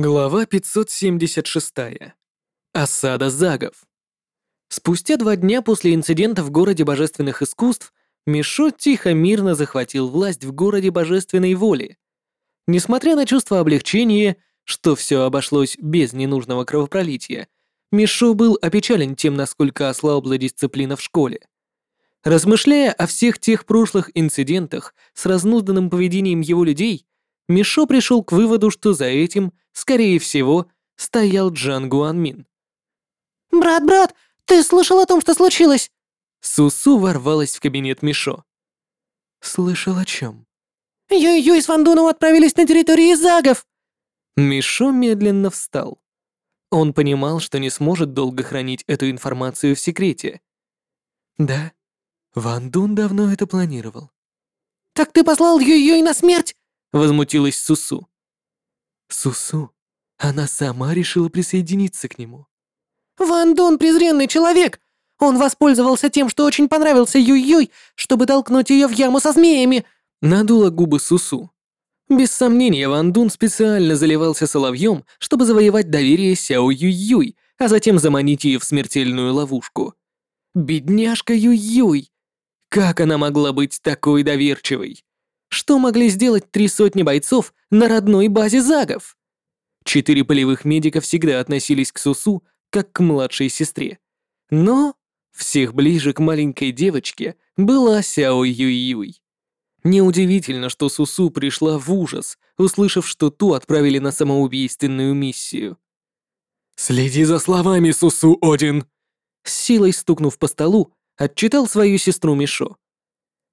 Глава 576. Осада Загов. Спустя два дня после инцидента в городе божественных искусств Мишо тихо-мирно захватил власть в городе божественной воли. Несмотря на чувство облегчения, что все обошлось без ненужного кровопролития, Мишо был опечален тем, насколько ослабла дисциплина в школе. Размышляя о всех тех прошлых инцидентах с разнузданным поведением его людей, Мишо пришел к выводу, что за этим, скорее всего, стоял Джан Гуанмин. «Брат, брат, ты слышал о том, что случилось?» Сусу ворвалась в кабинет Мишо. «Слышал о чем?» «Юй-Юй с Вандуном отправились на территории Загов!» Мишо медленно встал. Он понимал, что не сможет долго хранить эту информацию в секрете. «Да, Ван Дун давно это планировал». «Так ты послал Юй-Юй на смерть?» — возмутилась Сусу. Сусу, она сама решила присоединиться к нему. «Ван Дун презренный человек! Он воспользовался тем, что очень понравился Юй-Юй, чтобы толкнуть ее в яму со змеями!» Надула губы Сусу. Без сомнения, Ван Дун специально заливался соловьем, чтобы завоевать доверие Сяо Юй-Юй, а затем заманить ее в смертельную ловушку. Бедняжка Юй-Юй! Как она могла быть такой доверчивой? Что могли сделать три сотни бойцов на родной базе Загов? Четыре полевых медика всегда относились к Сусу как к младшей сестре. Но всех ближе к маленькой девочке была Сяо Юй-Юй. Неудивительно, что Сусу пришла в ужас, услышав, что ту отправили на самоубийственную миссию. «Следи за словами, Сусу Один!» С силой стукнув по столу, отчитал свою сестру Мишо.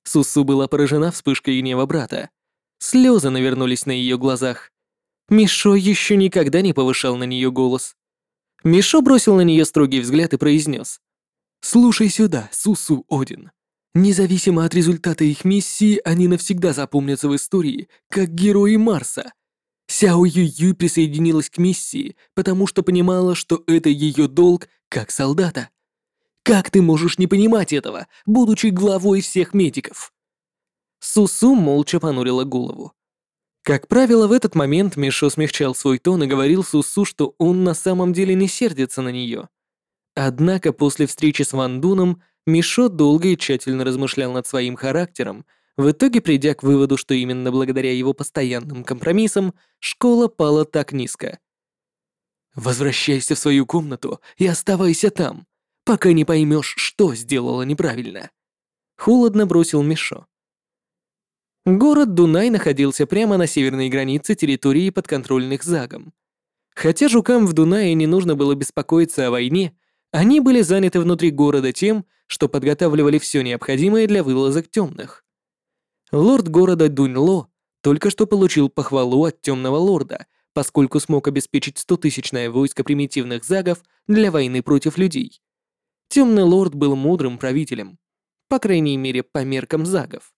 Сусу была поражена вспышкой гнева брата. Слезы навернулись на ее глазах. Мишо еще никогда не повышал на нее голос. Мишо бросил на нее строгий взгляд и произнес. «Слушай сюда, Сусу Один. Независимо от результата их миссии, они навсегда запомнятся в истории как герои Марса. Сяо Юй-Юй присоединилась к миссии, потому что понимала, что это ее долг как солдата. Как ты можешь не понимать этого, будучи главой всех медиков?» Сусу молча понурила голову. Как правило, в этот момент Мишо смягчал свой тон и говорил Сусу, что он на самом деле не сердится на нее. Однако после встречи с Ван Дуном Мишо долго и тщательно размышлял над своим характером, в итоге придя к выводу, что именно благодаря его постоянным компромиссам школа пала так низко. «Возвращайся в свою комнату и оставайся там пока не поймешь, что сделала неправильно», — холодно бросил Мишо. Город Дунай находился прямо на северной границе территории подконтрольных Загом. Хотя жукам в Дунае не нужно было беспокоиться о войне, они были заняты внутри города тем, что подготавливали все необходимое для вылазок темных. Лорд города Дуньло только что получил похвалу от темного лорда, поскольку смог обеспечить стотысячное войско примитивных загов для войны против людей. Темный лорд был мудрым правителем, по крайней мере, по меркам загов.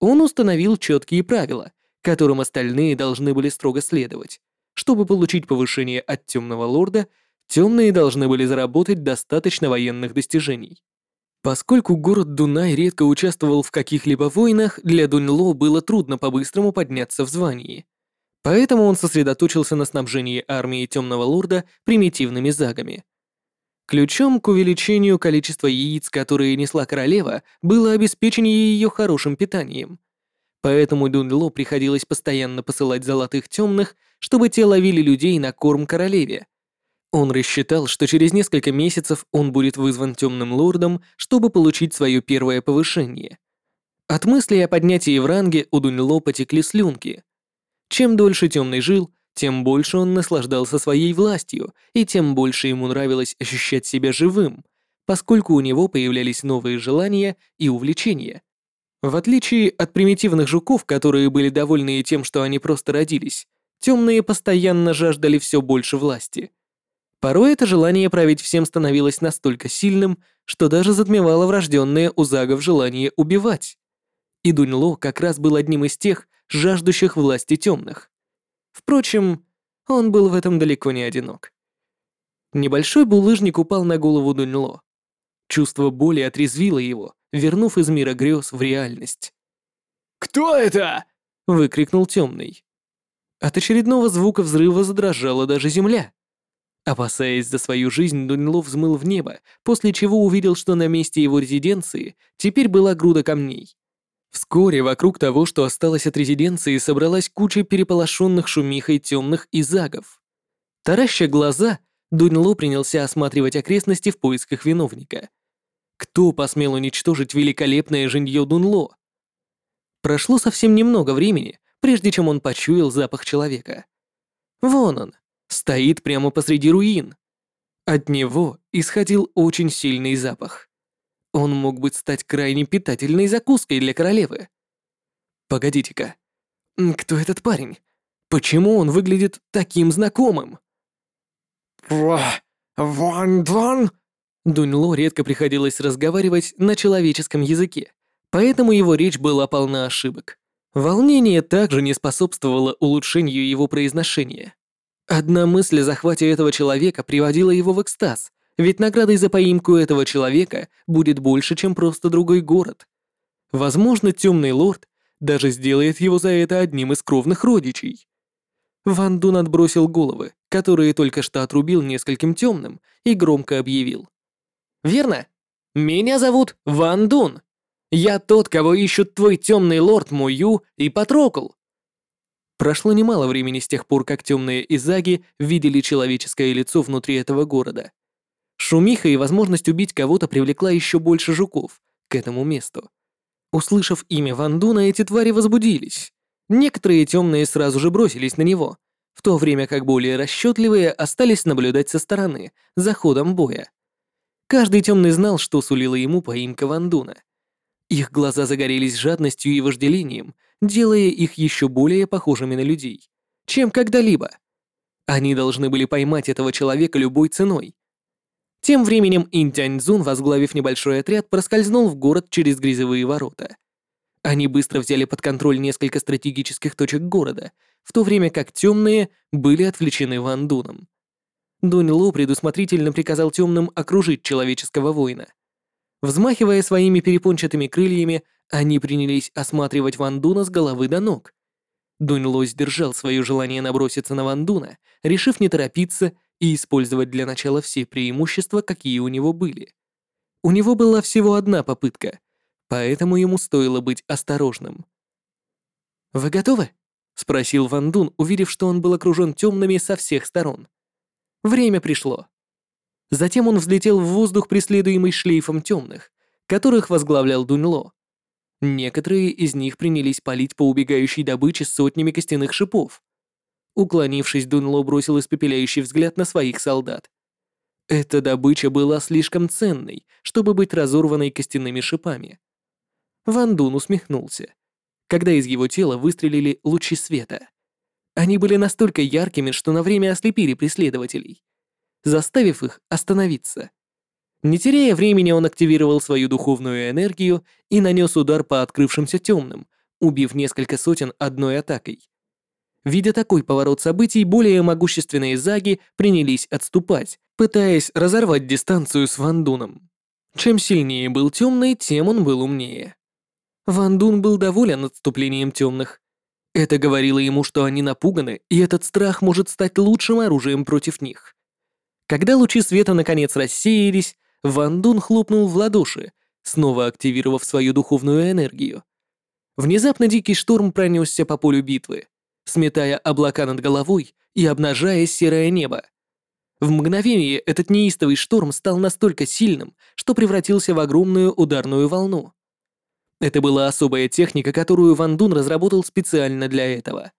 Он установил четкие правила, которым остальные должны были строго следовать. Чтобы получить повышение от темного лорда, темные должны были заработать достаточно военных достижений. Поскольку город Дунай редко участвовал в каких-либо войнах, для Дуньло было трудно по-быстрому подняться в звании. Поэтому он сосредоточился на снабжении армии Темного Лорда примитивными загами – Ключом к увеличению количества яиц, которые несла королева, было обеспечение ее хорошим питанием. Поэтому Дунло приходилось постоянно посылать золотых темных, чтобы те ловили людей на корм королеве. Он рассчитал, что через несколько месяцев он будет вызван темным лордом, чтобы получить свое первое повышение. От мысли о поднятии в ранге у Дунло потекли слюнки. Чем дольше темный жил, тем больше он наслаждался своей властью, и тем больше ему нравилось ощущать себя живым, поскольку у него появлялись новые желания и увлечения. В отличие от примитивных жуков, которые были довольны тем, что они просто родились, темные постоянно жаждали все больше власти. Порой это желание править всем становилось настолько сильным, что даже затмевало врожденное у загов желание убивать. И Дуньло как раз был одним из тех, жаждущих власти темных. Впрочем, он был в этом далеко не одинок. Небольшой булыжник упал на голову Дуньло. Чувство боли отрезвило его, вернув из мира грез в реальность. «Кто это?» — выкрикнул темный. От очередного звука взрыва задрожала даже земля. Опасаясь за свою жизнь, Дуньло взмыл в небо, после чего увидел, что на месте его резиденции теперь была груда камней. Вскоре вокруг того, что осталось от резиденции, собралась куча переполошенных шумихой темных изагов. Тараща глаза, Дуньло принялся осматривать окрестности в поисках виновника. Кто посмел уничтожить великолепное жилье Дунло? Прошло совсем немного времени, прежде чем он почуял запах человека. Вон он, стоит прямо посреди руин. От него исходил очень сильный запах. Он мог бы стать крайне питательной закуской для королевы. Погодите-ка. Кто этот парень? Почему он выглядит таким знакомым? Ван Дван? Дуньло редко приходилось разговаривать на человеческом языке, поэтому его речь была полна ошибок. Волнение также не способствовало улучшению его произношения. Одна мысль о захвате этого человека приводила его в экстаз, ведь наградой за поимку этого человека будет больше, чем просто другой город. Возможно, темный лорд даже сделает его за это одним из кровных родичей. Ван Дун отбросил головы, которые только что отрубил нескольким темным, и громко объявил. «Верно. Меня зовут Ван Дун. Я тот, кого ищут твой темный лорд Мую и Патрокл. Прошло немало времени с тех пор, как темные Изаги видели человеческое лицо внутри этого города. Шумиха и возможность убить кого-то привлекла еще больше жуков к этому месту. Услышав имя Вандуна, эти твари возбудились. Некоторые темные сразу же бросились на него, в то время как более расчетливые остались наблюдать со стороны, за ходом боя. Каждый темный знал, что сулила ему поимка Вандуна. Их глаза загорелись жадностью и вожделением, делая их еще более похожими на людей, чем когда-либо. Они должны были поймать этого человека любой ценой. Тем временем Интяньцзун, возглавив небольшой отряд, проскользнул в город через грязевые ворота. Они быстро взяли под контроль несколько стратегических точек города, в то время как темные были отвлечены Ван Дуном. Дунь Ло предусмотрительно приказал темным окружить человеческого воина. Взмахивая своими перепончатыми крыльями, они принялись осматривать Вандуна с головы до ног. Дуньло сдержал свое желание наброситься на Вандуна, решив не торопиться и использовать для начала все преимущества, какие у него были. У него была всего одна попытка, поэтому ему стоило быть осторожным. «Вы готовы?» — спросил Вандун, увидев, что он был окружен темными со всех сторон. Время пришло. Затем он взлетел в воздух, преследуемый шлейфом темных, которых возглавлял Дуньло. Некоторые из них принялись палить по убегающей добыче сотнями костяных шипов. Уклонившись, Дунло бросил испепеляющий взгляд на своих солдат. Эта добыча была слишком ценной, чтобы быть разорванной костяными шипами. Ван Дун усмехнулся, когда из его тела выстрелили лучи света. Они были настолько яркими, что на время ослепили преследователей, заставив их остановиться. Не теряя времени, он активировал свою духовную энергию и нанес удар по открывшимся темным, убив несколько сотен одной атакой. Видя такой поворот событий, более могущественные заги принялись отступать, пытаясь разорвать дистанцию с Вандуном. Чем сильнее был темный, тем он был умнее. Вандун был доволен отступлением темных. Это говорило ему, что они напуганы, и этот страх может стать лучшим оружием против них. Когда лучи света наконец рассеялись, Ван Дун хлопнул в ладоши, снова активировав свою духовную энергию. Внезапно дикий шторм пронесся по полю битвы, сметая облака над головой и обнажая серое небо. В мгновение этот неистовый шторм стал настолько сильным, что превратился в огромную ударную волну. Это была особая техника, которую Ван Дун разработал специально для этого.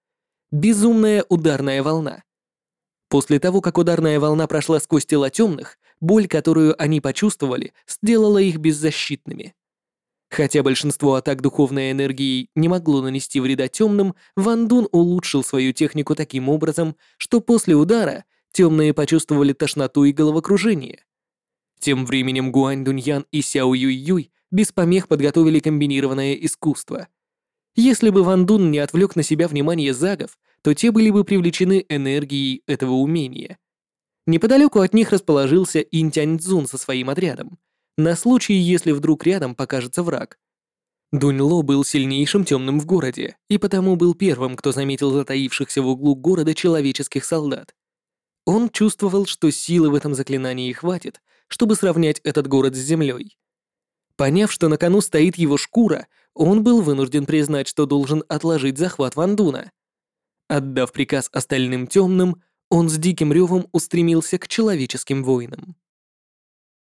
Безумная ударная волна. После того, как ударная волна прошла сквозь тела темных, боль, которую они почувствовали, сделала их беззащитными. Хотя большинство атак духовной энергией не могло нанести вреда темным, Ван Дун улучшил свою технику таким образом, что после удара темные почувствовали тошноту и головокружение. Тем временем Гуань Дуньян и Сяо Юй Юй без помех подготовили комбинированное искусство. Если бы Ван Дун не отвлек на себя внимание загов, то те были бы привлечены энергией этого умения. Неподалеку от них расположился Интянь Цзун со своим отрядом, на случай, если вдруг рядом покажется враг. Дуньло был сильнейшим темным в городе, и потому был первым, кто заметил затаившихся в углу города человеческих солдат. Он чувствовал, что силы в этом заклинании хватит, чтобы сравнять этот город с землей. Поняв, что на кону стоит его шкура, он был вынужден признать, что должен отложить захват Вандуна. Отдав приказ остальным темным, он с диким ревом устремился к человеческим воинам.